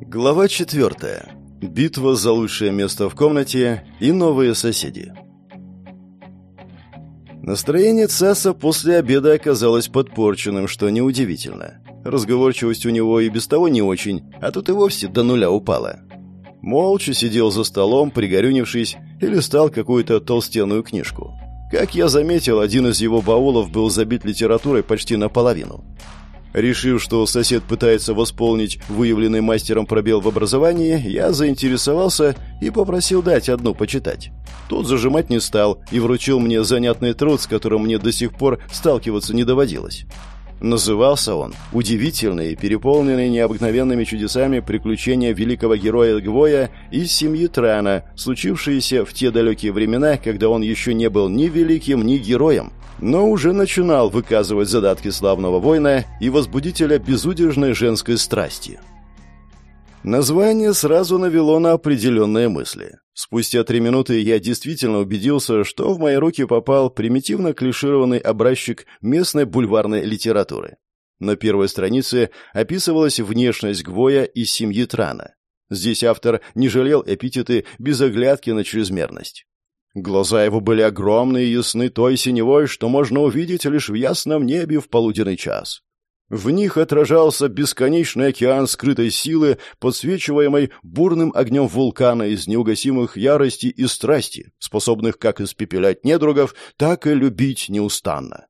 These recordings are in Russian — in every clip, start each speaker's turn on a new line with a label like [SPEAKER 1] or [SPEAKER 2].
[SPEAKER 1] Глава четвертая. Битва за лучшее место в комнате и новые соседи. Настроение Цаса после обеда оказалось подпорченным, что неудивительно. Разговорчивость у него и без того не очень, а тут и вовсе до нуля упала. Молча сидел за столом, пригорюнившись, и листал какую-то толстенную книжку. Как я заметил, один из его баулов был забит литературой почти наполовину. Решив, что сосед пытается восполнить выявленный мастером пробел в образовании, я заинтересовался и попросил дать одну почитать. Тот зажимать не стал и вручил мне занятный труд, с которым мне до сих пор сталкиваться не доводилось. Назывался он «Удивительные и переполненные необыкновенными чудесами приключения великого героя Гвоя из семьи Трана, случившиеся в те далекие времена, когда он еще не был ни великим, ни героем, но уже начинал выказывать задатки славного воина и возбудителя безудержной женской страсти. Название сразу навело на определенные мысли. Спустя три минуты я действительно убедился, что в мои руки попал примитивно клишированный образчик местной бульварной литературы. На первой странице описывалась внешность Гвоя из семьи Трана. Здесь автор не жалел эпитеты без оглядки на чрезмерность. Глаза его были огромные и ясны той синевой, что можно увидеть лишь в ясном небе в полуденный час. В них отражался бесконечный океан скрытой силы, подсвечиваемой бурным огнем вулкана из неугасимых ярости и страсти, способных как испепелять недругов, так и любить неустанно.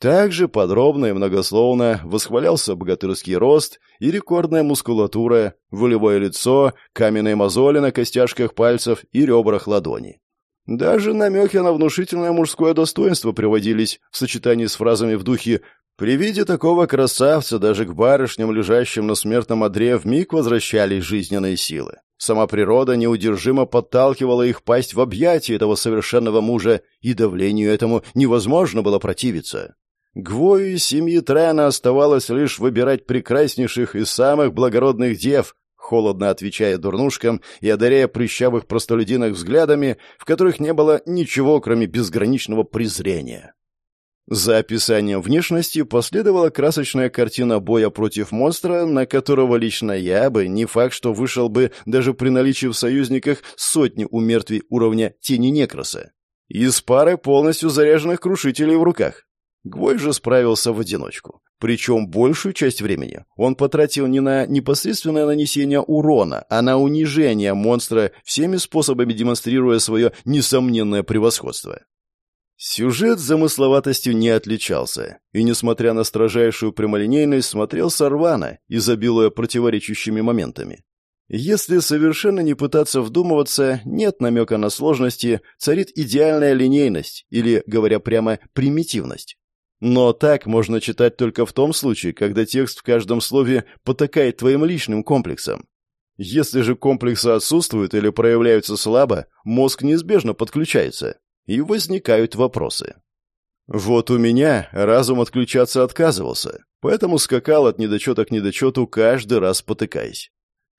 [SPEAKER 1] Также подробно и многословно восхвалялся богатырский рост и рекордная мускулатура, волевое лицо, каменные мозоли на костяшках пальцев и ребрах ладони. Даже намеки на внушительное мужское достоинство приводились в сочетании с фразами в духе при виде такого красавца даже к барышням, лежащим на смертном одре, вмиг возвращались жизненные силы. Сама природа неудержимо подталкивала их пасть в объятия этого совершенного мужа, и давлению этому невозможно было противиться. Гвою семьи Трена оставалось лишь выбирать прекраснейших и самых благородных дев, холодно отвечая дурнушкам и одаряя прыщавых простолюдинок взглядами, в которых не было ничего, кроме безграничного презрения. За описанием внешности последовала красочная картина боя против монстра, на которого лично я бы, не факт, что вышел бы даже при наличии в союзниках сотни умертвий уровня тени некроса. Из пары полностью заряженных крушителей в руках. Гвой же справился в одиночку. Причем большую часть времени он потратил не на непосредственное нанесение урона, а на унижение монстра, всеми способами демонстрируя свое несомненное превосходство. Сюжет замысловатостью не отличался, и, несмотря на строжайшую прямолинейность, смотрелся рвано, изобилуя противоречащими моментами. Если совершенно не пытаться вдумываться, нет намека на сложности, царит идеальная линейность, или, говоря прямо, примитивность. Но так можно читать только в том случае, когда текст в каждом слове потакает твоим личным комплексом. Если же комплексы отсутствуют или проявляются слабо, мозг неизбежно подключается, и возникают вопросы. Вот у меня разум отключаться отказывался, поэтому скакал от недочета к недочету, каждый раз потыкаясь.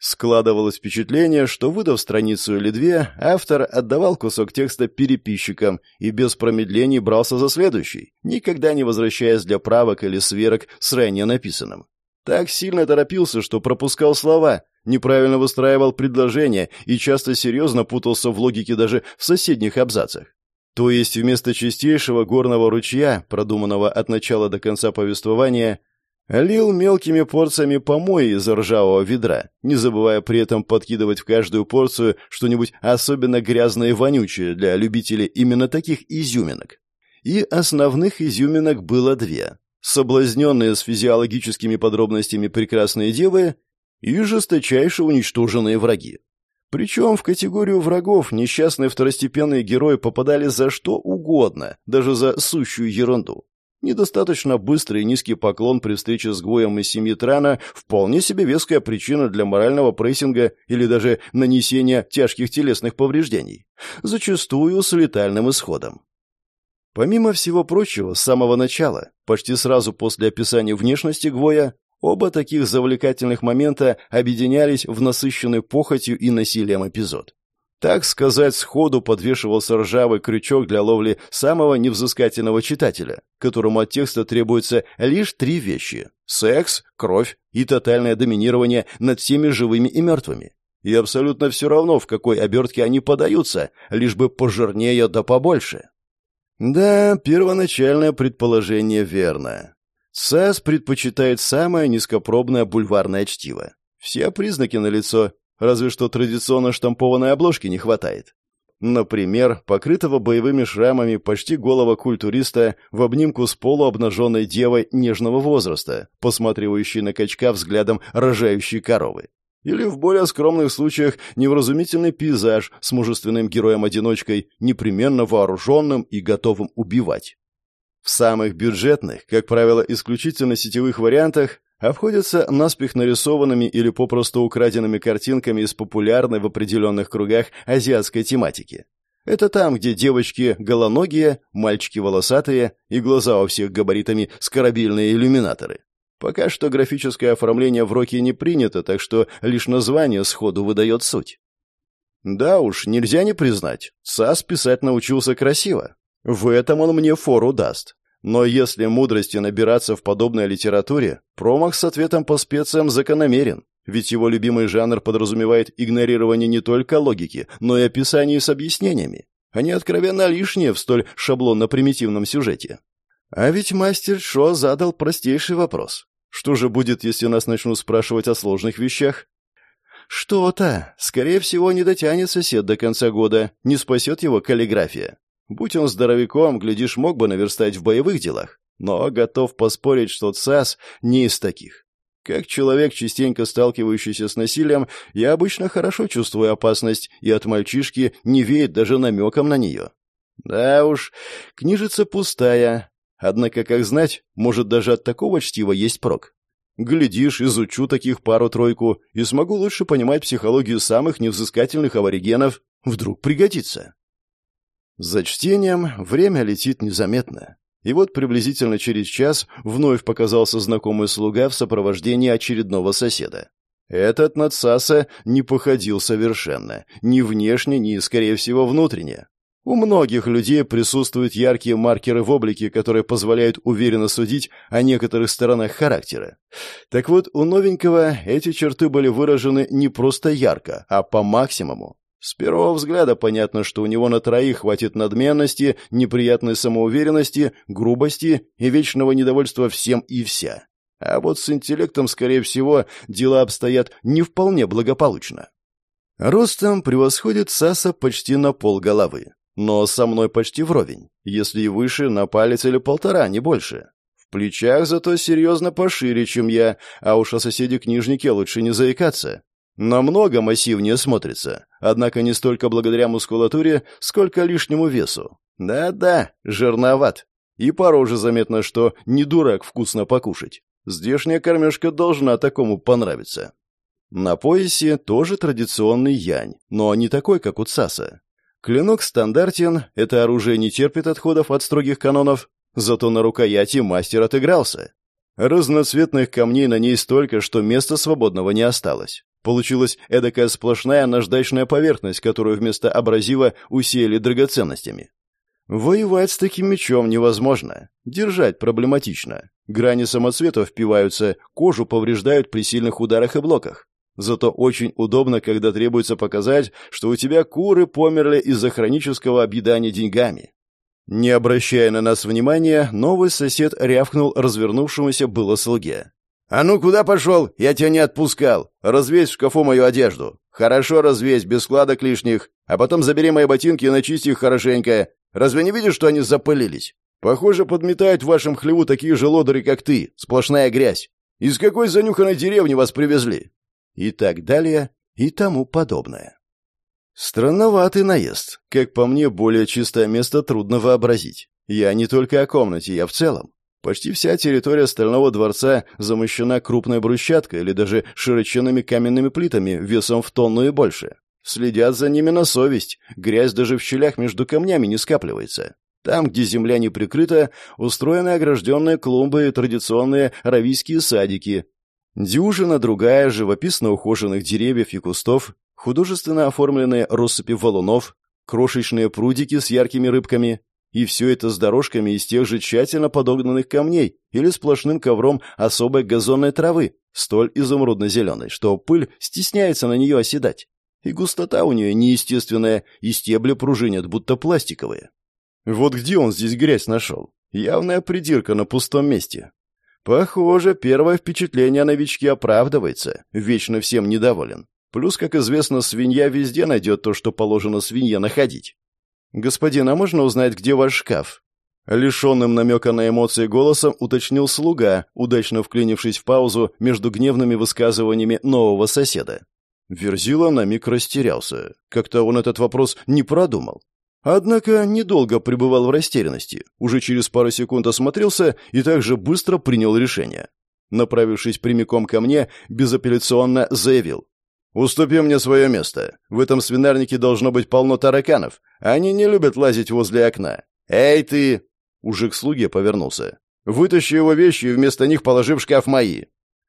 [SPEAKER 1] Складывалось впечатление, что, выдав страницу или две, автор отдавал кусок текста переписчикам и без промедлений брался за следующий, никогда не возвращаясь для правок или сверок с ранее написанным. Так сильно торопился, что пропускал слова, неправильно выстраивал предложения и часто серьезно путался в логике даже в соседних абзацах. То есть вместо чистейшего горного ручья, продуманного от начала до конца повествования, лил мелкими порциями помои из ржавого ведра, не забывая при этом подкидывать в каждую порцию что-нибудь особенно грязное и вонючее для любителей именно таких изюминок. И основных изюминок было две. Соблазненные с физиологическими подробностями прекрасные девы и жесточайше уничтоженные враги. Причем в категорию врагов несчастные второстепенные герои попадали за что угодно, даже за сущую ерунду. Недостаточно быстрый и низкий поклон при встрече с Гоем из семьи Трана вполне себе веская причина для морального прессинга или даже нанесения тяжких телесных повреждений, зачастую с летальным исходом. Помимо всего прочего, с самого начала, почти сразу после описания внешности Гвоя, Оба таких завлекательных момента объединялись в насыщенный похотью и насилием эпизод. Так сказать, сходу подвешивался ржавый крючок для ловли самого невзыскательного читателя, которому от текста требуется лишь три вещи – секс, кровь и тотальное доминирование над всеми живыми и мертвыми. И абсолютно все равно, в какой обертке они подаются, лишь бы пожирнее да побольше. Да, первоначальное предположение верно. САС предпочитает самое низкопробное бульварное чтиво. Все признаки налицо, разве что традиционно штампованной обложки не хватает. Например, покрытого боевыми шрамами почти голого культуриста в обнимку с полуобнаженной девой нежного возраста, посматривающей на качка взглядом рожающей коровы. Или в более скромных случаях невразумительный пейзаж с мужественным героем-одиночкой, непременно вооруженным и готовым убивать. В самых бюджетных, как правило, исключительно сетевых вариантах обходятся наспех нарисованными или попросту украденными картинками из популярной в определенных кругах азиатской тематики. Это там, где девочки голоногие, мальчики волосатые и глаза у всех габаритами скоробильные иллюминаторы. Пока что графическое оформление в роке не принято, так что лишь название сходу выдает суть. Да уж, нельзя не признать, САС писать научился красиво. В этом он мне фору даст. Но если мудрости набираться в подобной литературе, промах с ответом по специям закономерен, ведь его любимый жанр подразумевает игнорирование не только логики, но и описаний с объяснениями. Они откровенно лишние в столь шаблонно-примитивном сюжете. А ведь мастер Шо задал простейший вопрос. Что же будет, если нас начнут спрашивать о сложных вещах? Что-то. Скорее всего, не дотянет сосед до конца года, не спасет его каллиграфия. Будь он здоровяком, глядишь, мог бы наверстать в боевых делах. Но готов поспорить, что ЦАС не из таких. Как человек, частенько сталкивающийся с насилием, я обычно хорошо чувствую опасность, и от мальчишки не веет даже намеком на нее. Да уж, книжица пустая, Однако, как знать, может даже от такого чтива есть прок. Глядишь, изучу таких пару-тройку и смогу лучше понимать психологию самых невзыскательных аборигенов. Вдруг пригодится. За чтением время летит незаметно. И вот приблизительно через час вновь показался знакомый слуга в сопровождении очередного соседа. Этот надсаса не походил совершенно, ни внешне, ни, скорее всего, внутренне. У многих людей присутствуют яркие маркеры в облике, которые позволяют уверенно судить о некоторых сторонах характера. Так вот, у новенького эти черты были выражены не просто ярко, а по максимуму. С первого взгляда понятно, что у него на троих хватит надменности, неприятной самоуверенности, грубости и вечного недовольства всем и вся. А вот с интеллектом, скорее всего, дела обстоят не вполне благополучно. Ростом превосходит Саса почти на пол головы но со мной почти вровень, если и выше на палец или полтора, не больше. В плечах зато серьезно пошире, чем я, а уж о соседе-книжнике лучше не заикаться. Намного массивнее смотрится, однако не столько благодаря мускулатуре, сколько лишнему весу. Да-да, жирноват. И по роже заметно, что не дурак вкусно покушать. Здешняя кормежка должна такому понравиться. На поясе тоже традиционный янь, но не такой, как у Цаса. Клинок стандартен, это оружие не терпит отходов от строгих канонов, зато на рукояти мастер отыгрался. Разноцветных камней на ней столько, что места свободного не осталось. Получилась эдакая сплошная наждачная поверхность, которую вместо абразива усеяли драгоценностями. Воевать с таким мечом невозможно. Держать проблематично. Грани самоцветов впиваются, кожу повреждают при сильных ударах и блоках. Зато очень удобно, когда требуется показать, что у тебя куры померли из-за хронического объедания деньгами. Не обращая на нас внимания, новый сосед рявкнул развернувшемуся было слуге. «А ну, куда пошел? Я тебя не отпускал. Развесь в шкафу мою одежду. Хорошо развесь, без складок лишних. А потом забери мои ботинки и начисти их хорошенько. Разве не видишь, что они запылились? Похоже, подметают в вашем хлеву такие же лодыри, как ты. Сплошная грязь. Из какой занюханной деревни вас привезли? и так далее и тому подобное. Странноватый наезд. Как по мне, более чистое место трудно вообразить. Я не только о комнате, я в целом. Почти вся территория Стального дворца замощена крупной брусчаткой или даже широченными каменными плитами весом в тонну и больше. Следят за ними на совесть, грязь даже в щелях между камнями не скапливается. Там, где земля не прикрыта, устроены огражденные клумбы и традиционные равийские садики, Дюжина другая живописно ухоженных деревьев и кустов, художественно оформленные россыпи валунов, крошечные прудики с яркими рыбками, и все это с дорожками из тех же тщательно подогнанных камней или сплошным ковром особой газонной травы, столь изумрудно-зеленой, что пыль стесняется на нее оседать. И густота у нее неестественная, и стебли пружинят, будто пластиковые. Вот где он здесь грязь нашел? Явная придирка на пустом месте. Похоже, первое впечатление о новичке оправдывается, вечно всем недоволен. Плюс, как известно, свинья везде найдет то, что положено свинье находить. «Господин, а можно узнать, где ваш шкаф?» Лишенным намека на эмоции голосом уточнил слуга, удачно вклинившись в паузу между гневными высказываниями нового соседа. Верзила на миг растерялся. Как-то он этот вопрос не продумал. Однако недолго пребывал в растерянности. Уже через пару секунд осмотрелся и также быстро принял решение. Направившись прямиком ко мне, безапелляционно заявил. «Уступи мне свое место. В этом свинарнике должно быть полно тараканов. Они не любят лазить возле окна. Эй, ты!» Уже к слуге повернулся. «Вытащи его вещи и вместо них положи в шкаф мои».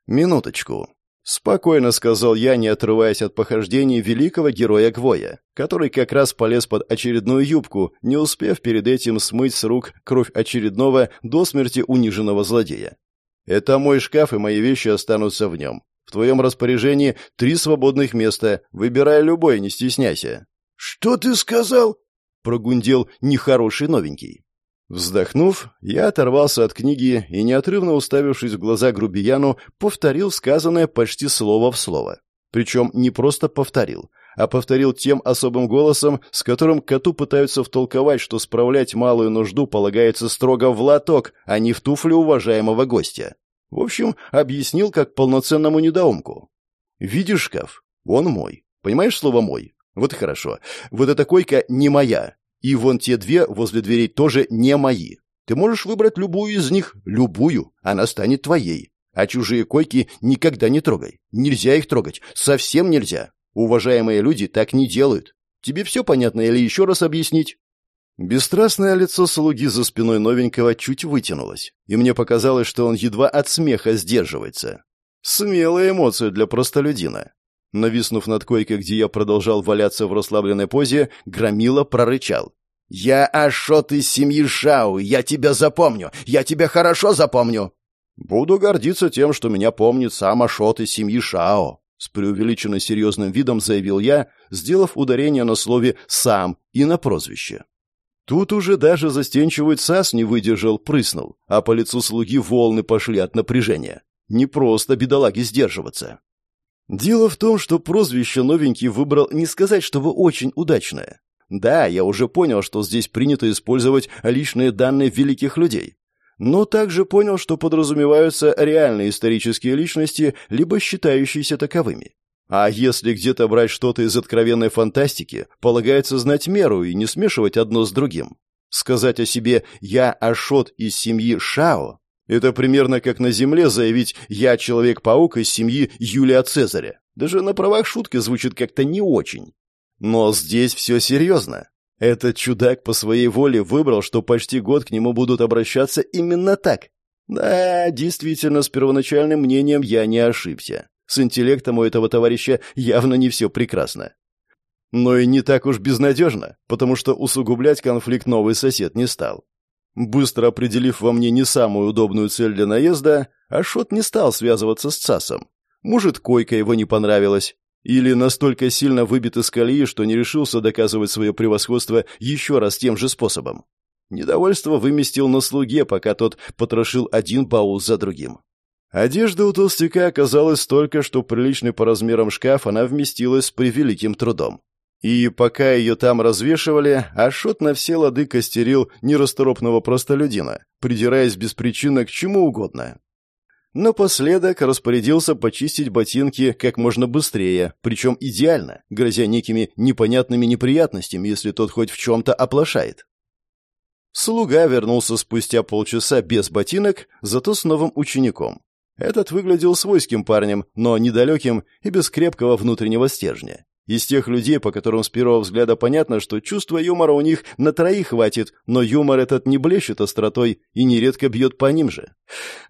[SPEAKER 1] «Минуточку». Спокойно сказал я, не отрываясь от похождений великого героя Гвоя, который как раз полез под очередную юбку, не успев перед этим смыть с рук кровь очередного до смерти униженного злодея. «Это мой шкаф, и мои вещи останутся в нем. В твоем распоряжении три свободных места. Выбирай любой, не стесняйся».
[SPEAKER 2] «Что ты сказал?» — прогундел нехороший новенький.
[SPEAKER 1] Вздохнув, я оторвался от книги и, неотрывно уставившись в глаза грубияну, повторил сказанное почти слово в слово. Причем не просто повторил, а повторил тем особым голосом, с которым коту пытаются втолковать, что справлять малую нужду полагается строго в лоток, а не в туфлю уважаемого гостя. В общем, объяснил как полноценному недоумку. «Видишь шкаф? Он мой. Понимаешь слово «мой»? Вот и хорошо. Вот эта койка не моя. И вон те две возле дверей тоже не мои. Ты можешь выбрать любую из них, любую. Она станет твоей. А чужие койки никогда не трогай. Нельзя их трогать. Совсем нельзя. Уважаемые люди так не делают. Тебе все понятно или еще раз объяснить? Бесстрастное лицо слуги за спиной новенького чуть вытянулось, и мне показалось, что он едва от смеха сдерживается. Смелая эмоция для простолюдина. Нависнув над койкой, где я продолжал валяться в расслабленной позе, Громила прорычал. «Я Ашот из семьи Шау, я тебя запомню, я тебя хорошо запомню!» «Буду гордиться тем, что меня помнит сам Ашот из семьи Шао», с преувеличенно серьезным видом заявил я, сделав ударение на слове «сам» и на прозвище. Тут уже даже застенчивый ЦАС не выдержал, прыснул, а по лицу слуги волны пошли от напряжения. Не просто бедолаге сдерживаться. Дело в том, что прозвище новенький выбрал не сказать, чтобы очень удачное. Да, я уже понял, что здесь принято использовать личные данные великих людей. Но также понял, что подразумеваются реальные исторические личности, либо считающиеся таковыми. А если где-то брать что-то из откровенной фантастики, полагается знать меру и не смешивать одно с другим. Сказать о себе «я Ашот из семьи Шао» — это примерно как на Земле заявить «я Человек-паук из семьи Юлия Цезаря». Даже на правах шутки звучит как-то не очень. Но здесь все серьезно. Этот чудак по своей воле выбрал, что почти год к нему будут обращаться именно так. Да, действительно, с первоначальным мнением я не ошибся. С интеллектом у этого товарища явно не все прекрасно. Но и не так уж безнадежно, потому что усугублять конфликт новый сосед не стал. Быстро определив во мне не самую удобную цель для наезда, Ашот не стал связываться с ЦАСом. Может, койка его не понравилась, или настолько сильно выбит из колеи, что не решился доказывать свое превосходство еще раз тем же способом. Недовольство выместил на слуге, пока тот потрошил один баул за другим. Одежда у толстяка оказалась столько, что приличный по размерам шкаф она вместилась с превеликим трудом. И пока ее там развешивали, Ашот на все лады костерил нерасторопного простолюдина, придираясь без причины к чему угодно. Напоследок распорядился почистить ботинки как можно быстрее, причем идеально, грозя некими непонятными неприятностями, если тот хоть в чем-то оплошает. Слуга вернулся спустя полчаса без ботинок, зато с новым учеником. Этот выглядел свойским парнем, но недалеким и без крепкого внутреннего стержня. Из тех людей, по которым с первого взгляда понятно, что чувства юмора у них на троих хватит, но юмор этот не блещет остротой и нередко бьет по ним же.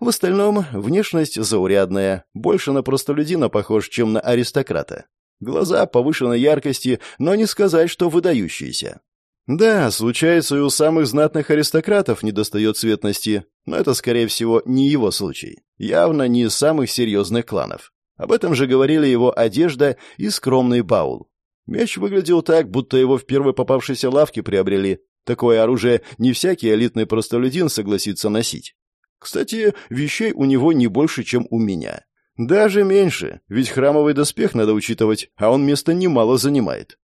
[SPEAKER 1] В остальном, внешность заурядная, больше на простолюдина похож, чем на аристократа. Глаза повышенной яркости, но не сказать, что выдающиеся. Да, случается и у самых знатных аристократов недостает цветности, но это, скорее всего, не его случай. Явно не из самых серьезных кланов. Об этом же говорили его одежда и скромный баул. Меч выглядел так, будто его в первой попавшейся лавке приобрели. Такое оружие не всякий элитный простолюдин согласится носить. Кстати, вещей у него не больше, чем у меня. Даже меньше, ведь храмовый доспех надо учитывать, а он место немало занимает.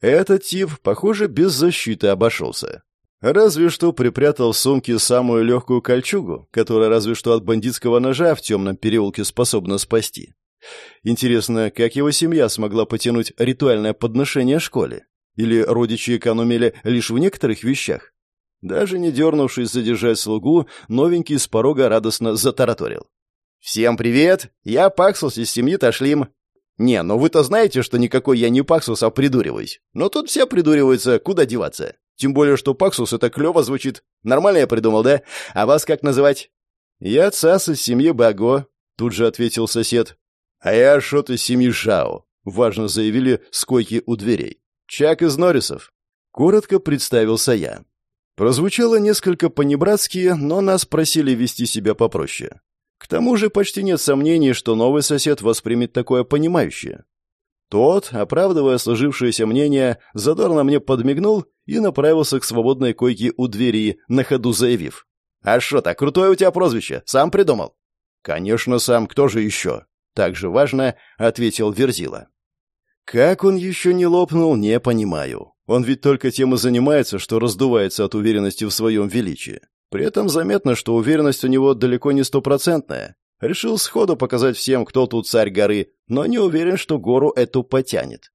[SPEAKER 1] Этот тип, похоже, без защиты обошелся. Разве что припрятал в сумке самую легкую кольчугу, которая разве что от бандитского ножа в темном переулке способна спасти. Интересно, как его семья смогла потянуть ритуальное подношение школе? Или родичи экономили лишь в некоторых вещах? Даже не дернувшись задержать слугу, новенький с порога радостно затараторил. «Всем привет! Я Паксус из семьи Ташлим. «Не, ну вы-то знаете, что никакой я не Паксус, а придуриваюсь. Но тут все придуриваются, куда деваться. Тем более, что Паксус — это клево звучит. Нормально я придумал, да? А вас как называть?» «Я Цас из семьи Баго», — тут же ответил сосед. «А я Шот из семьи Шао», — важно заявили с койки у дверей. «Чак из Норрисов». Коротко представился я. Прозвучало несколько по-небратски, но нас просили вести себя попроще. К тому же почти нет сомнений, что новый сосед воспримет такое понимающее. Тот, оправдывая сложившееся мнение, задорно мне подмигнул и направился к свободной койке у двери, на ходу заявив. «А что так, крутое у тебя прозвище? Сам придумал?» «Конечно, сам. Кто же еще?» Так же важно, ответил Верзила. Как он еще не лопнул, не понимаю. Он ведь только тем и занимается, что раздувается от уверенности в своем величии. При этом заметно, что уверенность у него далеко не стопроцентная. Решил сходу показать всем, кто тут царь горы, но не уверен, что гору эту потянет.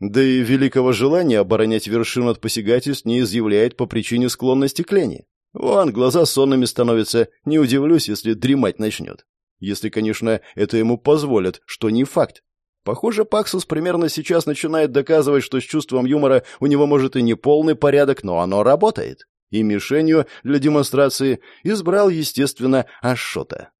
[SPEAKER 1] Да и великого желания оборонять вершину от посягательств не изъявляет по причине склонности к лени. Вон, глаза сонными становятся, не удивлюсь, если дремать начнет. Если, конечно, это ему позволят, что не факт. Похоже, Паксус примерно сейчас начинает доказывать, что с чувством юмора у него может и не полный порядок, но оно работает и мишенью для демонстрации избрал, естественно, Ашота.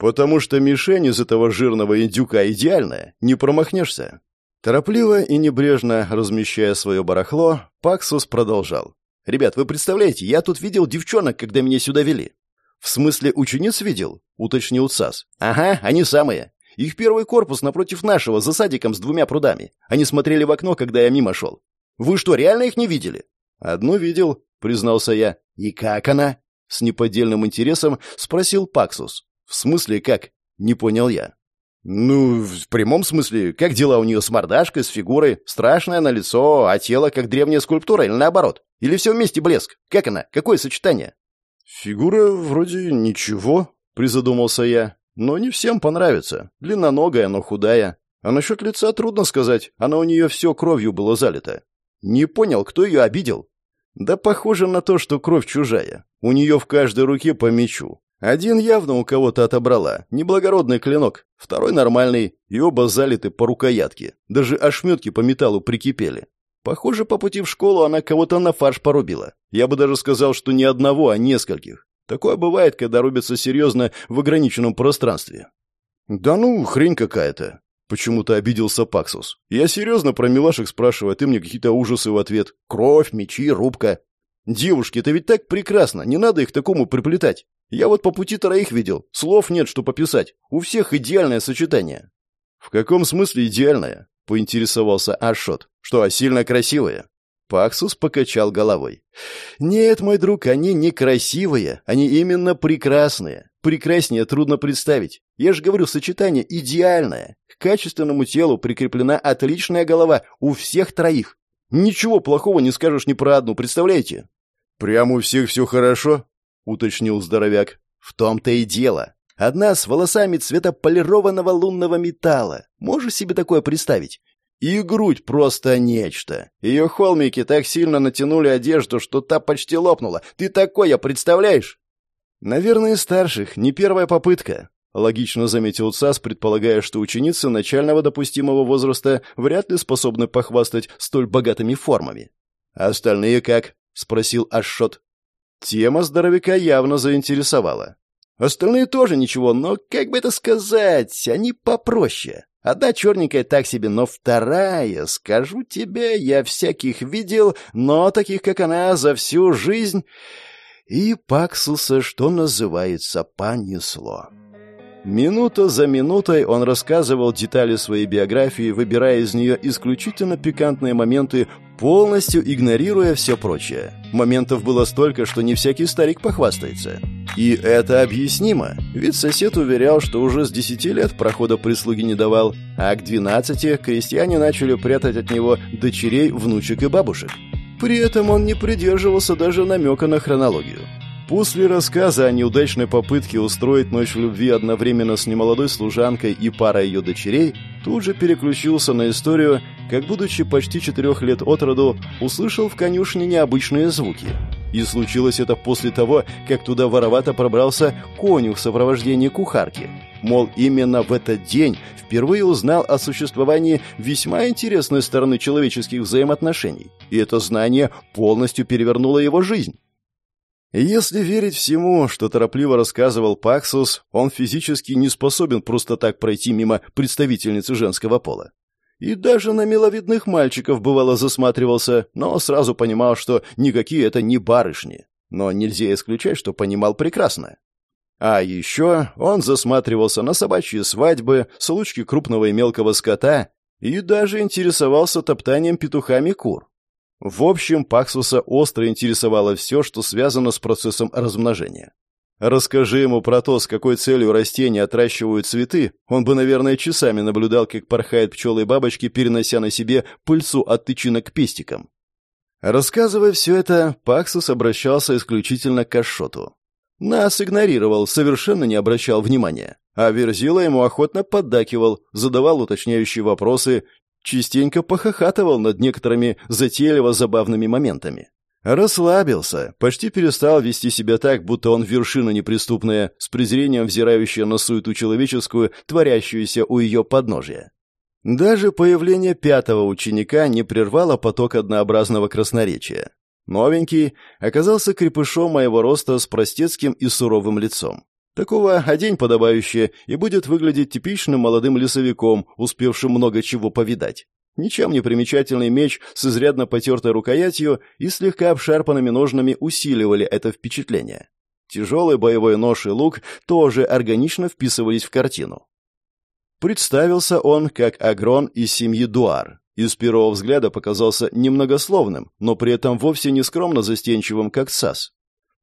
[SPEAKER 1] Потому что мишень из этого жирного индюка идеальная, не промахнешься. Торопливо и небрежно размещая свое барахло, Паксус продолжал. «Ребят, вы представляете, я тут видел девчонок, когда меня сюда вели». «В смысле, учениц видел?» — уточнил ЦАС. «Ага, они самые. Их первый корпус напротив нашего, за садиком с двумя прудами. Они смотрели в окно, когда я мимо шел. Вы что, реально их не видели?» «Одну видел», — признался я. «И как она?» — с неподдельным интересом спросил Паксус. «В смысле как?» — не понял я. «Ну, в прямом смысле, как дела у нее с мордашкой, с фигурой? Страшное на лицо, а тело как древняя скульптура или наоборот? Или все вместе блеск? Как она? Какое сочетание?» «Фигура вроде ничего», — призадумался я. «Но не всем понравится. Длинноногая, но худая. А насчет лица трудно сказать. Она у нее все кровью было залито. Не понял, кто ее обидел?» Да похоже на то, что кровь чужая. У нее в каждой руке по мечу. Один явно у кого-то отобрала, неблагородный клинок, второй нормальный, и оба залиты по рукоятке. Даже ошметки по металлу прикипели. Похоже, по пути в школу она кого-то на фарш порубила. Я бы даже сказал, что не одного, а нескольких. Такое бывает, когда рубятся серьезно в ограниченном пространстве. «Да ну, хрень какая-то», — почему-то обиделся Паксус. «Я серьезно про милашек спрашиваю, а ты мне какие-то ужасы в ответ. Кровь, мечи, рубка. Девушки, это ведь так прекрасно, не надо их такому приплетать. Я вот по пути троих видел, слов нет, что пописать. У всех идеальное сочетание». «В каком смысле идеальное?» — поинтересовался Ашот. «Что, сильно красивое?» Паксус покачал головой. «Нет, мой друг, они не красивые, они именно прекрасные. Прекраснее трудно представить. Я же говорю, сочетание идеальное. К качественному телу прикреплена отличная голова у всех троих. Ничего плохого не скажешь ни про одну, представляете?» «Прямо у всех все хорошо?» — уточнил здоровяк. «В том-то и дело. Одна с волосами цвета полированного лунного металла. Можешь себе такое представить? И грудь просто нечто. Ее холмики так сильно натянули одежду, что та почти лопнула. Ты такое представляешь? Наверное, старших, не первая попытка. Логично заметил ЦАС, предполагая, что ученицы начального допустимого возраста вряд ли способны похвастать столь богатыми формами. «А остальные как?» — спросил Ашот. Тема здоровяка явно заинтересовала. Остальные тоже ничего, но, как бы это сказать, они попроще. Одна черненькая так себе, но вторая, скажу тебе, я всяких видел, но таких, как она, за всю жизнь... И Паксуса, что называется, понесло. Минута за минутой он рассказывал детали своей биографии, выбирая из нее исключительно пикантные моменты, полностью игнорируя все прочее. Моментов было столько, что не всякий старик похвастается. И это объяснимо, ведь сосед уверял, что уже с 10 лет прохода прислуги не давал, а к 12 крестьяне начали прятать от него дочерей, внучек и бабушек. При этом он не придерживался даже намека на хронологию. После рассказа о неудачной попытке устроить ночь любви одновременно с немолодой служанкой и парой ее дочерей, тут же переключился на историю, как, будучи почти четырех лет от роду, услышал в конюшне необычные звуки. И случилось это после того, как туда воровато пробрался конюх в сопровождении кухарки. Мол, именно в этот день впервые узнал о существовании весьма интересной стороны человеческих взаимоотношений, и это знание полностью перевернуло его жизнь. Если верить всему, что торопливо рассказывал Паксус, он физически не способен просто так пройти мимо представительницы женского пола. И даже на миловидных мальчиков бывало засматривался, но сразу понимал, что никакие это не барышни. Но нельзя исключать, что понимал прекрасно. А еще он засматривался на собачьи свадьбы, случки крупного и мелкого скота и даже интересовался топтанием петухами кур. В общем, Паксуса остро интересовало все, что связано с процессом размножения. Расскажи ему про то, с какой целью растения отращивают цветы, он бы, наверное, часами наблюдал, как порхают пчелы и бабочки, перенося на себе пыльцу от тычинок к пестикам. Рассказывая все это, Паксус обращался исключительно к Ашоту. Нас игнорировал, совершенно не обращал внимания. А Верзила ему охотно поддакивал, задавал уточняющие вопросы, частенько похохатывал над некоторыми затейливо-забавными моментами. Расслабился, почти перестал вести себя так, будто он вершина неприступная, с презрением взирающая на суету человеческую, творящуюся у ее подножия. Даже появление пятого ученика не прервало поток однообразного красноречия. Новенький оказался крепышом моего роста с простецким и суровым лицом. Такого одень подобающее и будет выглядеть типичным молодым лесовиком, успевшим много чего повидать. Ничем не примечательный меч с изрядно потертой рукоятью и слегка обшарпанными ножнами усиливали это впечатление. Тяжелый боевой нож и лук тоже органично вписывались в картину. Представился он как агрон из семьи Дуар. И с первого взгляда показался немногословным, но при этом вовсе не скромно застенчивым, как Сас.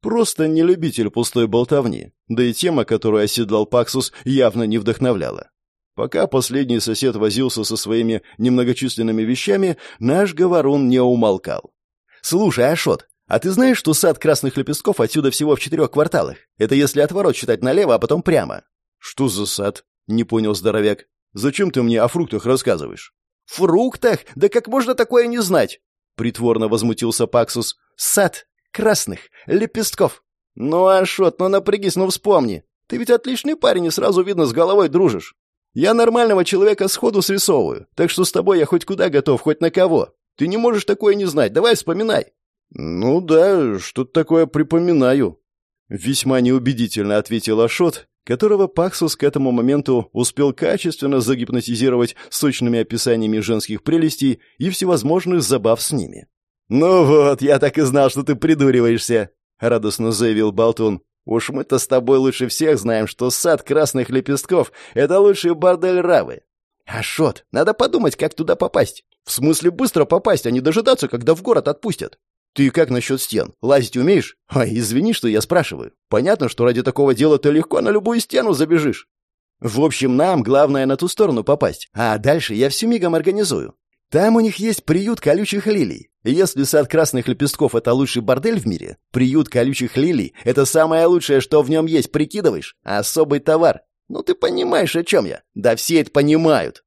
[SPEAKER 1] Просто не любитель пустой болтовни, да и тема, которую оседлал Паксус, явно не вдохновляла. Пока последний сосед возился со своими немногочисленными вещами, наш говорун не умолкал. «Слушай, Ашот, а ты знаешь, что сад красных лепестков отсюда всего в четырех кварталах? Это если отворот считать налево, а потом прямо». «Что за сад?» — не понял здоровяк. «Зачем ты мне о фруктах рассказываешь?» «Фруктах? Да как можно такое не знать?» — притворно возмутился Паксус. «Сад красных лепестков. Ну, Ашот, ну напрягись, ну вспомни. Ты ведь отличный парень и сразу видно с головой дружишь. Я нормального человека сходу срисовываю, так что с тобой я хоть куда готов, хоть на кого. Ты не можешь такое не знать, давай вспоминай». «Ну да, что-то такое припоминаю». Весьма неубедительно ответил Ашот, которого Паксус к этому моменту успел качественно загипнотизировать сочными описаниями женских прелестей и всевозможных забав с ними. «Ну вот, я так и знал, что ты придуриваешься», — радостно заявил Болтун. «Уж мы-то с тобой лучше всех знаем, что сад красных лепестков — это лучший бордель Равы. Ашот, надо подумать, как туда попасть. В смысле быстро попасть, а не дожидаться, когда в город отпустят. Ты как насчет стен? Лазить умеешь? Ой, извини, что я спрашиваю. Понятно, что ради такого дела ты легко на любую стену забежишь. В общем, нам главное на ту сторону попасть, а дальше я все мигом организую. Там у них есть приют колючих лилий. Если сад красных лепестков — это лучший бордель в мире, приют колючих лилий — это самое лучшее, что в нем есть, прикидываешь? Особый товар. Ну ты понимаешь, о чем я? Да все это понимают.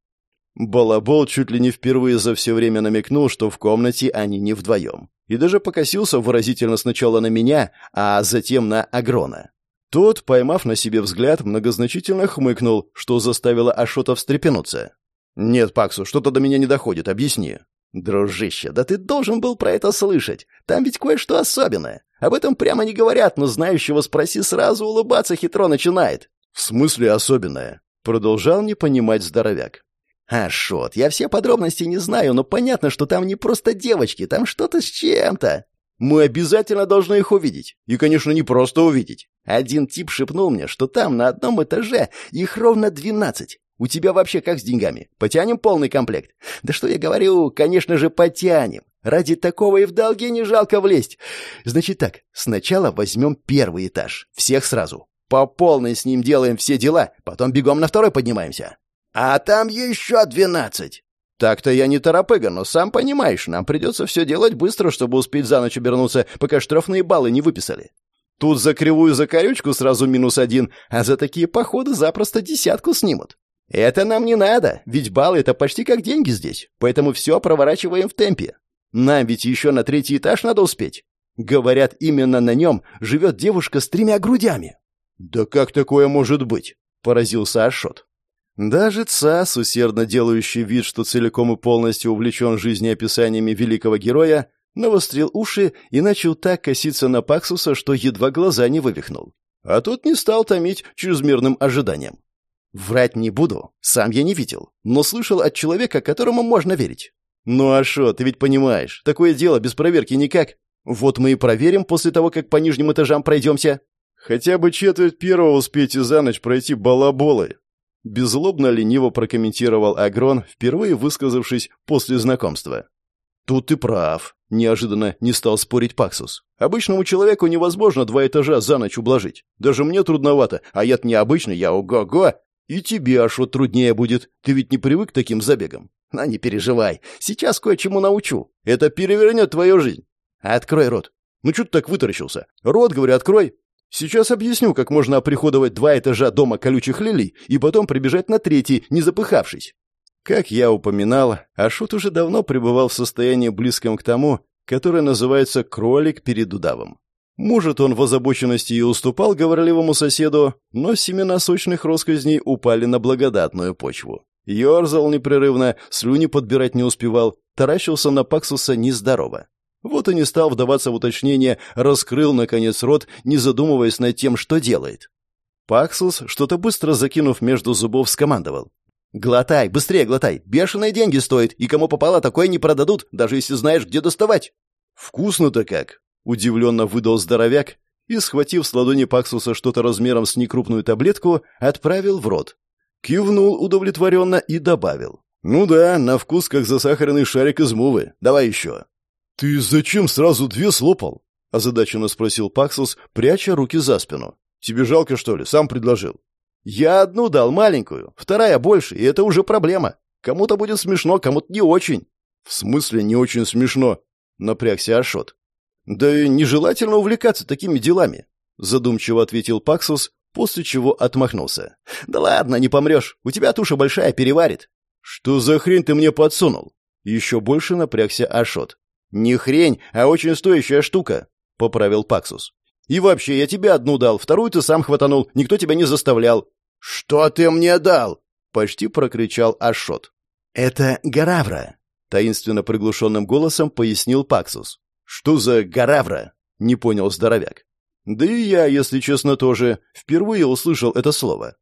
[SPEAKER 1] Балабол чуть ли не впервые за все время намекнул, что в комнате они не вдвоем. И даже покосился выразительно сначала на меня, а затем на Агрона. Тот, поймав на себе взгляд, многозначительно хмыкнул, что заставило Ашота встрепенуться. «Нет, Паксу, что-то до меня не доходит, объясни». «Дружище, да ты должен был про это слышать. Там ведь кое-что особенное. Об этом прямо не говорят, но знающего спроси сразу улыбаться хитро начинает». «В смысле особенное?» Продолжал не понимать здоровяк. «Ашот, я все подробности не знаю, но понятно, что там не просто девочки, там что-то с чем-то. Мы обязательно должны их увидеть. И, конечно, не просто увидеть. Один тип шепнул мне, что там на одном этаже их ровно двенадцать. У тебя вообще как с деньгами? Потянем полный комплект? Да что я говорю, конечно же, потянем. Ради такого и в долги не жалко влезть. Значит так, сначала возьмем первый этаж. Всех сразу. По полной с ним делаем все дела, потом бегом на второй поднимаемся. А там еще двенадцать. Так-то я не торопыга, но сам понимаешь, нам придется все делать быстро, чтобы успеть за ночь обернуться, пока штрафные баллы не выписали. Тут за кривую закорючку сразу минус один, а за такие походы запросто десятку снимут. Это нам не надо, ведь баллы — это почти как деньги здесь, поэтому все проворачиваем в темпе. Нам ведь еще на третий этаж надо успеть. Говорят, именно на нем живет девушка с тремя грудями. «Да как такое может быть?» — поразился Ашот. Даже ЦАС, усердно делающий вид, что целиком и полностью увлечен жизнеописаниями великого героя, навострил уши и начал так коситься на Паксуса, что едва глаза не вывихнул. А тот не стал томить чрезмерным ожиданием. Врать не буду, сам я не видел, но слышал от человека, которому можно верить. Ну а шо, ты ведь понимаешь, такое дело без проверки никак. Вот мы и проверим после того, как по нижним этажам пройдемся. Хотя бы четверть первого успейте за ночь пройти балаболы, Беззлобно-лениво прокомментировал Агрон, впервые высказавшись после знакомства. «Тут ты прав», — неожиданно не стал спорить Паксус. «Обычному человеку невозможно два этажа за ночь ублажить. Даже мне трудновато, а я-то необычный, я ого-го. И тебе аж вот труднее будет. Ты ведь не привык к таким забегам. А не переживай, сейчас кое-чему научу. Это перевернет твою жизнь. Открой рот. Ну что ты так вытаращился? Рот, говорю, открой. Сейчас объясню, как можно оприходовать два этажа дома колючих лилий и потом прибежать на третий, не запыхавшись. Как я упоминал, Ашут уже давно пребывал в состоянии близком к тому, которое называется «кролик перед удавом». Может, он в озабоченности и уступал говорливому соседу, но семена сочных росказней упали на благодатную почву. Ёрзал непрерывно, слюни подбирать не успевал, таращился на Паксуса нездорово. Вот и не стал вдаваться в уточнение, раскрыл, наконец, рот, не задумываясь над тем, что делает. Паксус, что-то быстро закинув между зубов, скомандовал. «Глотай, быстрее глотай, бешеные деньги стоит, и кому попало, такое не продадут, даже если знаешь, где доставать». «Вкусно-то как!» — удивленно выдал здоровяк и, схватив с ладони Паксуса что-то размером с некрупную таблетку, отправил в рот. Кивнул удовлетворенно и добавил. «Ну да, на вкус как засахаренный шарик из мувы. Давай еще». «Ты зачем сразу две слопал?» — озадаченно спросил Паксус, пряча руки за спину. «Тебе жалко, что ли? Сам предложил». «Я одну дал, маленькую, вторая больше, и это уже проблема. Кому-то будет смешно, кому-то не очень». «В смысле не очень смешно?» — напрягся Ашот. «Да и нежелательно увлекаться такими делами», — задумчиво ответил Паксус, после чего отмахнулся. «Да ладно, не помрешь. У тебя туша большая, переварит». «Что за хрень ты мне подсунул?» Еще больше напрягся Ашот. «Не хрень, а очень стоящая штука», — поправил Паксус. «И вообще, я тебе одну дал, вторую ты сам хватанул, никто тебя не заставлял». «Что ты мне дал?» — почти прокричал Ашот. «Это Гаравра», — таинственно приглушенным голосом пояснил Паксус. «Что за Гаравра?» — не понял здоровяк. Да и я, если честно, тоже впервые услышал это слово.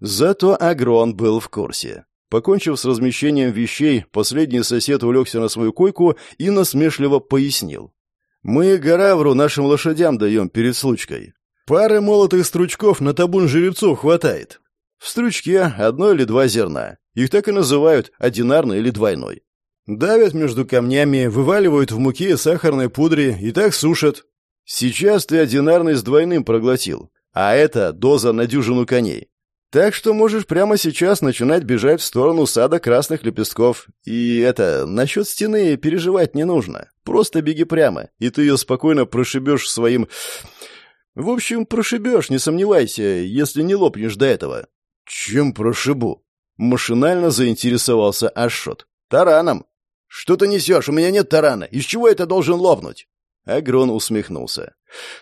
[SPEAKER 1] Зато Агрон был в курсе. Покончив с размещением вещей, последний сосед улегся на свою койку и насмешливо пояснил. «Мы Гаравру нашим лошадям даем перед случкой. Пары молотых стручков на табун жеребцов хватает. В стручке одно или два зерна. Их так и называют одинарный или двойной. Давят между камнями, вываливают в муке сахарной пудре и так сушат. Сейчас ты одинарный с двойным проглотил, а это доза на дюжину коней. Так что можешь прямо сейчас начинать бежать в сторону сада красных лепестков. И это, насчет стены переживать не нужно. Просто беги прямо, и ты ее спокойно прошибешь своим... В общем, прошибешь, не сомневайся, если не лопнешь до этого. Чем прошибу? Машинально заинтересовался Ашот. Тараном. Что ты несешь? У меня нет тарана. Из чего это должен лопнуть? Агрон усмехнулся.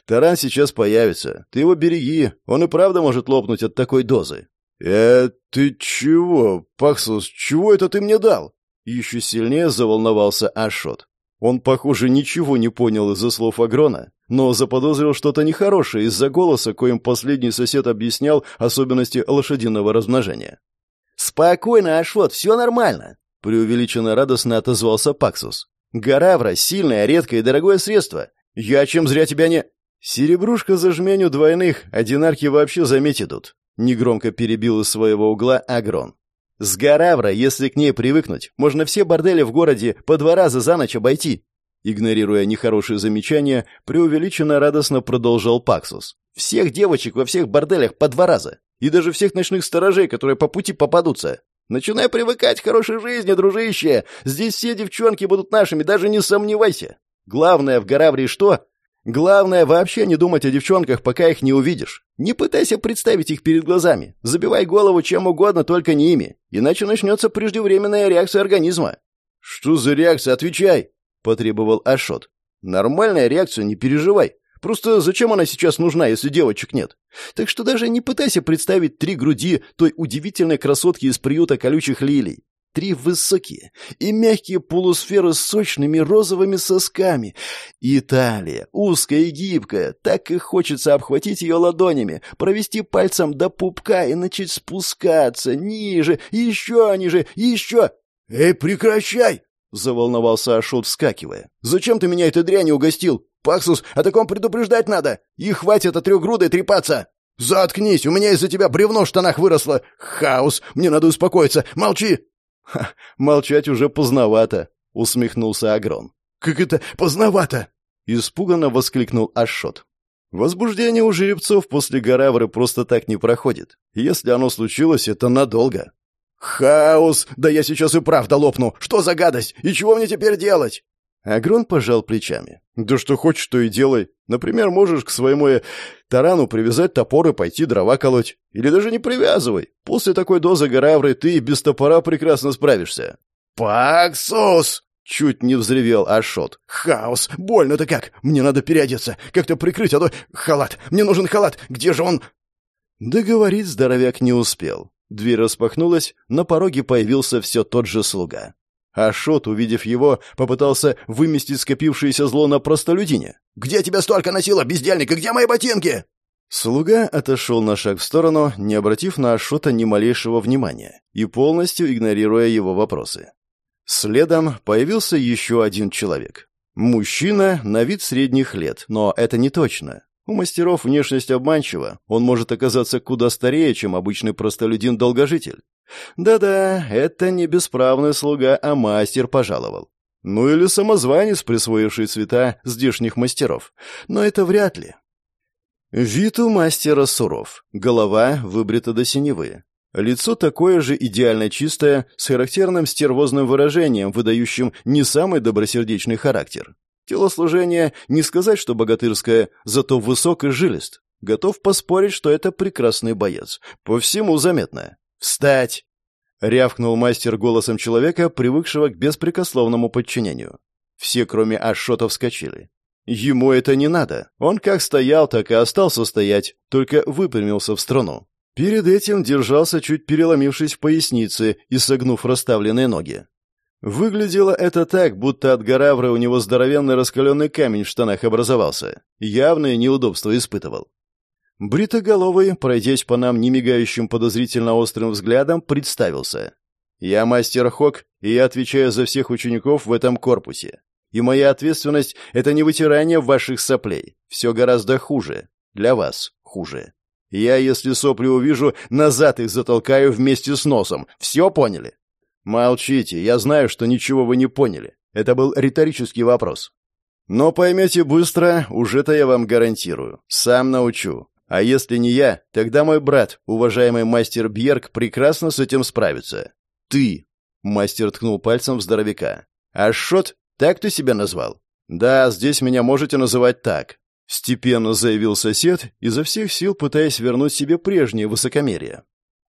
[SPEAKER 1] «Таран сейчас появится. Ты его береги. Он и правда может лопнуть от такой дозы». «Э, ты чего, Паксус, чего это ты мне дал?» Еще сильнее заволновался Ашот. Он, похоже, ничего не понял из-за слов Агрона, но заподозрил что-то нехорошее из-за голоса, коим последний сосед объяснял особенности лошадиного размножения. «Спокойно, Ашот, все нормально», — преувеличенно радостно отозвался Паксус. «Гаравра — сильное, редкое и дорогое средство. Я чем зря тебя не...» «Серебрушка за жменю двойных, а динарки вообще заметь идут», — негромко перебил из своего угла Агрон. С Гаравра, если к ней привыкнуть, можно все бордели в городе по два раза за ночь обойти. Игнорируя нехорошие замечания, преувеличенно радостно продолжал Паксус. Всех девочек во всех борделях по два раза. И даже всех ночных сторожей, которые по пути попадутся. Начинай привыкать к хорошей жизни, дружище. Здесь все девчонки будут нашими, даже не сомневайся. Главное в Гаравре что? Главное вообще не думать о девчонках, пока их не увидишь. Не пытайся представить их перед глазами. Забивай голову чем угодно, только не ими. Иначе начнется преждевременная реакция организма. «Что за реакция? Отвечай!» — потребовал Ашот. «Нормальная реакция, не переживай. Просто зачем она сейчас нужна, если девочек нет? Так что даже не пытайся представить три груди той удивительной красотки из приюта колючих лилий. Три высокие и мягкие полусферы с сочными розовыми сосками. Италия, узкая и гибкая, так и хочется обхватить ее ладонями, провести пальцем до пупка и начать спускаться ниже, еще ниже, еще... «Эй, прекращай!» — заволновался Ашот, вскакивая. «Зачем ты меня этой дрянью угостил? Паксус, о таком предупреждать надо! И хватит от трехгрудой трепаться!» «Заткнись, у меня из-за тебя бревно в штанах выросло! Хаос! Мне надо успокоиться! Молчи!»
[SPEAKER 2] Ха, молчать уже поздновато, усмехнулся Агрон.
[SPEAKER 1] Как это поздновато?
[SPEAKER 2] испуганно воскликнул Ашот. Возбуждение у жеребцов после Гаравры просто так не проходит. Если оно случилось, это надолго.
[SPEAKER 1] Хаос! Да я сейчас и правда лопну. Что за гадость? И чего мне теперь делать?
[SPEAKER 2] Агрон пожал плечами. «Да что хочешь, то и делай. Например, можешь к своему э, тарану привязать топор и пойти дрова колоть. Или даже не привязывай. После такой дозы горавры ты без топора прекрасно справишься».
[SPEAKER 1] «Паксус!» — чуть не взревел Ашот. «Хаос! Больно-то как! Мне надо переодеться, как-то прикрыть, а то... Халат! Мне нужен халат! Где же он?»
[SPEAKER 2] Договорить здоровяк не успел. Дверь распахнулась, на пороге появился все тот же слуга. Ашот, увидев его, попытался выместить скопившееся зло на простолюдине.
[SPEAKER 1] «Где тебя столько носило, бездельник, и где мои ботинки?»
[SPEAKER 2] Слуга отошел на шаг в сторону, не обратив на Ашота ни малейшего внимания и полностью игнорируя его вопросы. Следом появился еще один человек. Мужчина на вид средних лет, но это не точно. У мастеров внешность обманчива, он может оказаться куда старее, чем обычный простолюдин-долгожитель. Да-да, это не бесправный слуга, а мастер пожаловал. Ну или самозванец, присвоивший цвета здешних мастеров. Но это вряд ли. Вид у мастера суров. Голова выбрита до синевы. Лицо такое же идеально чистое, с характерным стервозным выражением, выдающим не самый добросердечный характер. Телосложение, не сказать, что богатырское, зато высок и жилист. Готов поспорить, что это прекрасный боец. По всему заметно. «Встать!» — рявкнул мастер голосом человека, привыкшего к беспрекословному подчинению. Все, кроме Ашота, вскочили. Ему это не надо. Он как стоял, так и остался стоять, только выпрямился в струну. Перед этим держался, чуть переломившись в пояснице и согнув расставленные ноги. Выглядело это так, будто от Гаравра у него здоровенный раскаленный камень в штанах образовался. Явное неудобство испытывал. Бритоголовый, пройдясь по нам немигающим подозрительно острым взглядом, представился. «Я мастер Хок, и я отвечаю за всех учеников в этом корпусе. И моя ответственность — это не вытирание ваших соплей. Все гораздо хуже. Для вас хуже. Я, если сопли увижу, назад их затолкаю вместе с носом. Все поняли?» «Молчите, я знаю, что ничего вы не поняли. Это был риторический вопрос. Но поймете быстро, уже-то я вам гарантирую. Сам научу. А если не я, тогда мой брат, уважаемый мастер Бьерк, прекрасно с этим справится. Ты, мастер ткнул пальцем в здоровяка. Ашот, так ты себя назвал? Да, здесь меня можете называть так. Степенно заявил сосед, изо всех сил пытаясь вернуть себе прежнее высокомерие.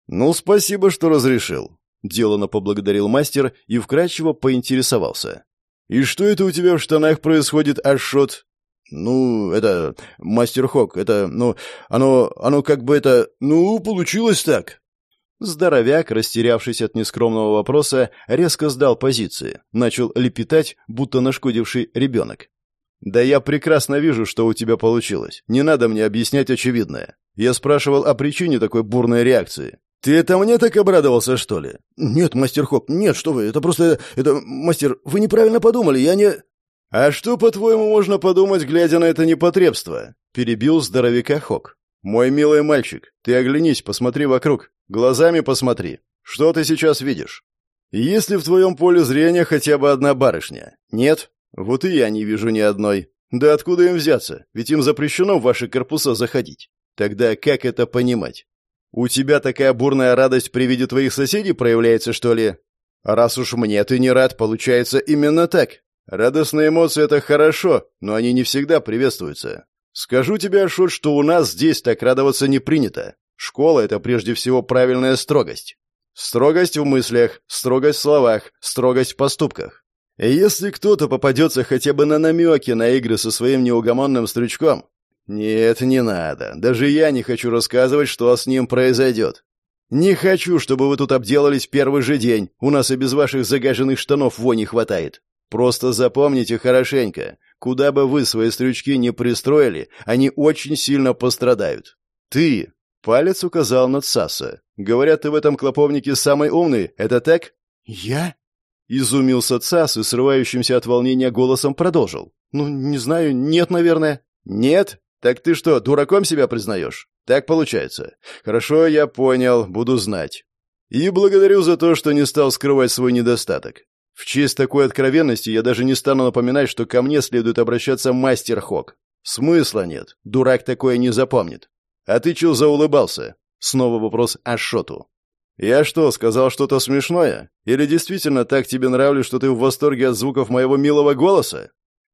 [SPEAKER 2] «Ну, спасибо, что разрешил», — делано поблагодарил мастер и вкрадчиво поинтересовался. «И что это у тебя в штанах происходит, Ашот?»
[SPEAKER 1] «Ну, это... Мастер Хок, это... Ну, оно... Оно как бы это... Ну, получилось так!»
[SPEAKER 2] Здоровяк, растерявшись от нескромного вопроса, резко сдал позиции, начал лепетать, будто нашкодивший ребенок. «Да я прекрасно вижу, что у тебя получилось. Не надо мне объяснять очевидное. Я спрашивал о причине такой бурной реакции. Ты это мне так обрадовался, что ли?»
[SPEAKER 1] «Нет, мастер Хок, нет, что вы, это просто... Это... Мастер, вы неправильно подумали, я не...»
[SPEAKER 2] «А что, по-твоему, можно подумать, глядя на это непотребство?» — перебил здоровяка Хок. «Мой милый мальчик, ты оглянись, посмотри вокруг. Глазами посмотри. Что ты сейчас видишь? Есть ли в твоем поле зрения хотя бы одна барышня? Нет? Вот и я не вижу ни одной. Да откуда им взяться? Ведь им запрещено в ваши корпуса заходить. Тогда как это понимать? У тебя такая бурная радость при виде твоих соседей проявляется, что ли? Раз уж мне ты не рад, получается именно так. Радостные эмоции — это хорошо, но они не всегда приветствуются. Скажу тебе, Ашот, что у нас здесь так радоваться не принято. Школа — это прежде всего правильная строгость. Строгость в мыслях, строгость в словах, строгость в поступках. И если кто-то попадется хотя бы на намеки на игры со своим неугомонным стрючком... Нет, не надо. Даже я не хочу рассказывать, что с ним произойдет. Не хочу, чтобы вы тут обделались первый же день. У нас и без ваших загаженных штанов вони хватает. Просто запомните хорошенько. Куда бы вы свои стрючки не пристроили, они очень сильно пострадают. Ты Палец указал на Цаса. «Говорят, ты в этом клоповнике самый умный, это так?»
[SPEAKER 1] «Я?»
[SPEAKER 2] Изумился Цас и срывающимся от волнения голосом продолжил.
[SPEAKER 1] «Ну, не знаю, нет, наверное».
[SPEAKER 2] «Нет? Так ты что, дураком себя признаешь?» «Так получается. Хорошо, я понял, буду знать. И благодарю за то, что не стал скрывать свой недостаток. В честь такой откровенности я даже не стану напоминать, что ко мне следует обращаться мастер Хок. Смысла нет, дурак такое не запомнит. «А ты чё заулыбался?» Снова вопрос Ашоту. «Я что, сказал что-то смешное? Или действительно так тебе нравлюсь, что ты в восторге от звуков моего милого голоса?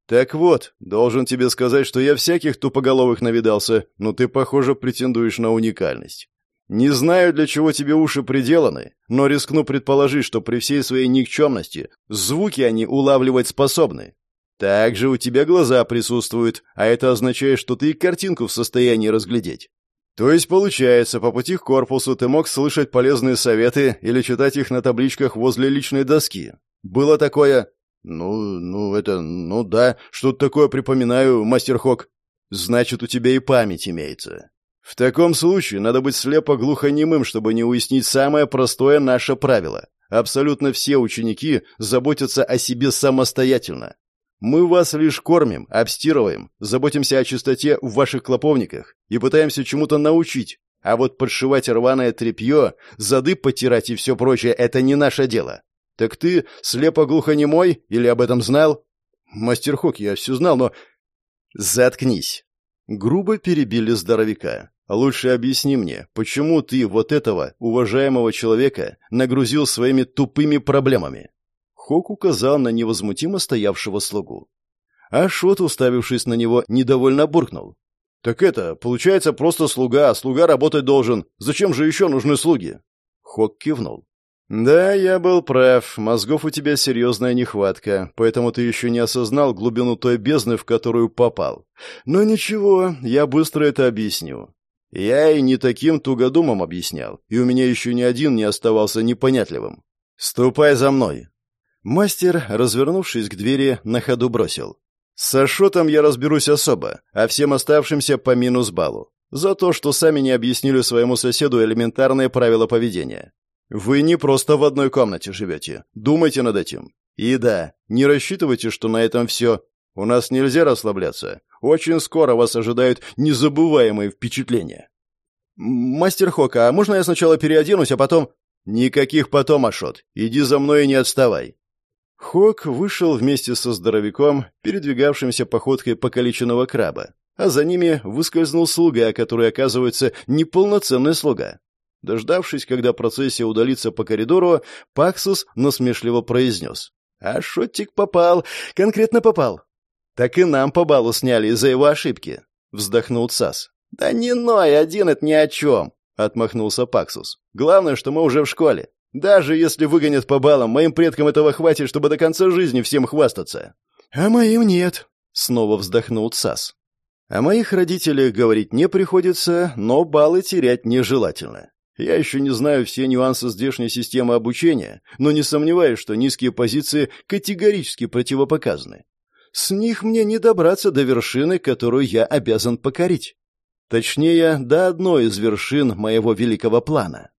[SPEAKER 2] Так вот, должен тебе сказать, что я всяких тупоголовых навидался, но ты, похоже, претендуешь на уникальность. Не знаю, для чего тебе уши приделаны, но рискну предположить, что при всей своей никчемности звуки они улавливать способны. Также у тебя глаза присутствуют, а это означает, что ты и картинку в состоянии разглядеть. То есть, получается, по пути к корпусу ты мог слышать полезные советы или читать их на табличках возле личной доски. Было такое... Ну, ну, это... Ну да, что-то такое припоминаю, мастер Хок. Значит, у тебя и память имеется. В таком случае надо быть слепо-глухонемым, чтобы не уяснить самое простое наше правило. Абсолютно все ученики заботятся о себе самостоятельно. Мы вас лишь кормим, обстирываем, заботимся о чистоте в ваших клоповниках и пытаемся чему-то научить. А вот подшивать рваное тряпье, зады потирать и все прочее — это не наше дело. Так ты слепо-глухонемой или об этом знал? Мастер Хок, я все знал, но... Заткнись. Грубо перебили здоровяка. Лучше объясни мне, почему ты вот этого уважаемого человека нагрузил своими тупыми проблемами? Хок указал на невозмутимо стоявшего слугу. А Шот, уставившись на него, недовольно буркнул. «Так это, получается, просто слуга, а слуга работать должен. Зачем же еще нужны слуги?» Хок кивнул. «Да, я был прав. Мозгов у тебя серьезная нехватка, поэтому ты еще не осознал глубину той бездны, в которую попал. Но ничего, я быстро это объясню. Я и не таким тугодумом объяснял, и у меня еще ни один не оставался непонятливым. Ступай за мной. Мастер, развернувшись к двери, на ходу бросил. «С Ашотом я разберусь особо, а всем оставшимся по минус баллу. За то, что сами не объяснили своему соседу элементарные правила поведения. Вы не просто в одной комнате живете. Думайте над этим. И да, не рассчитывайте, что на этом все. У нас нельзя расслабляться. Очень скоро вас ожидают незабываемые впечатления». «Мастер Хока, а можно я сначала переоденусь, а потом...» «Никаких потом, Ашот. Иди за мной и не отставай. Хок вышел вместе со здоровяком, передвигавшимся походкой покалеченного краба, а за ними выскользнул слуга, который, оказывается, неполноценный слуга. Дождавшись, когда процессия удалится по коридору, Паксус насмешливо произнес. «А Шоттик попал, конкретно попал». «Так и нам по балу сняли из-за его ошибки», — вздохнул Цас. «Да не ной, один это ни о чем», — отмахнулся Паксус. «Главное, что мы уже в школе. Даже если выгонят по баллам, моим предкам этого хватит, чтобы до конца жизни всем хвастаться.
[SPEAKER 1] А моим нет, Снова вздохнул Цас. О моих родителях говорить не приходится, но баллы терять нежелательно. Я еще не знаю все нюансы здешней системы обучения, но не сомневаюсь, что низкие позиции категорически противопоказаны. С них мне не добраться до вершины, которую я обязан покорить. Точнее, до одной из вершин моего великого плана.